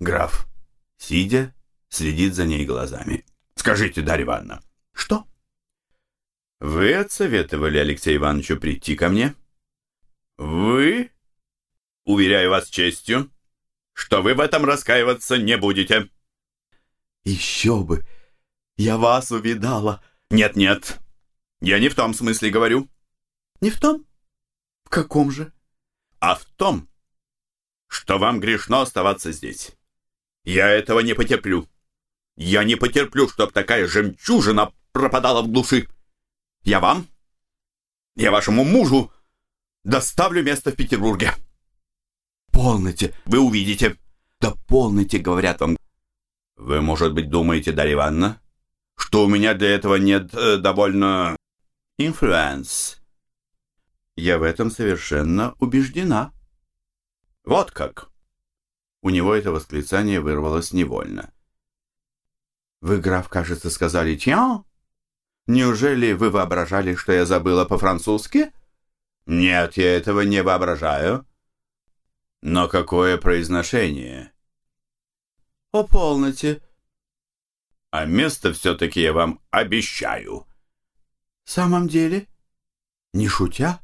Граф, сидя, следит за ней глазами. Скажите, Дарья Ивановна, что? Вы отсоветовали Алексею Ивановичу прийти ко мне? Вы? Уверяю вас честью, что вы в этом раскаиваться не будете. Еще бы! Я вас увидала. Нет-нет, я не в том смысле говорю. Не в том? В каком же? А в том, что вам грешно оставаться здесь. Я этого не потерплю. Я не потерплю, чтоб такая жемчужина пропадала в глуши. Я вам, я вашему мужу доставлю место в Петербурге. Полноте, вы увидите. Да полноте, говорят вам. Вы, может быть, думаете, Дарья Ивановна, что у меня для этого нет э, довольно influence. Я в этом совершенно убеждена. Вот как. У него это восклицание вырвалось невольно. Вы, граф, кажется, сказали «tiens»? Неужели вы воображали, что я забыла по-французски? Нет, я этого не воображаю. Но какое произношение? О полноте. А место все-таки я вам обещаю. В самом деле? Не шутя?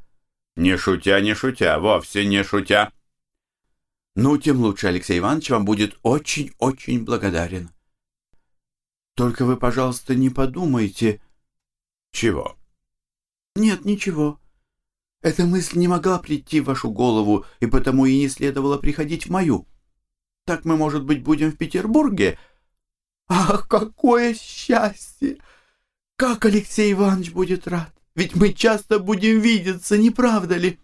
Не шутя, не шутя, вовсе не шутя. Ну, тем лучше Алексей Иванович вам будет очень-очень благодарен. Только вы, пожалуйста, не подумайте... Чего? Нет, ничего. Эта мысль не могла прийти в вашу голову, и потому и не следовало приходить в мою. Так мы, может быть, будем в Петербурге? Ах, какое счастье! Как Алексей Иванович будет рад! Ведь мы часто будем видеться, не правда ли?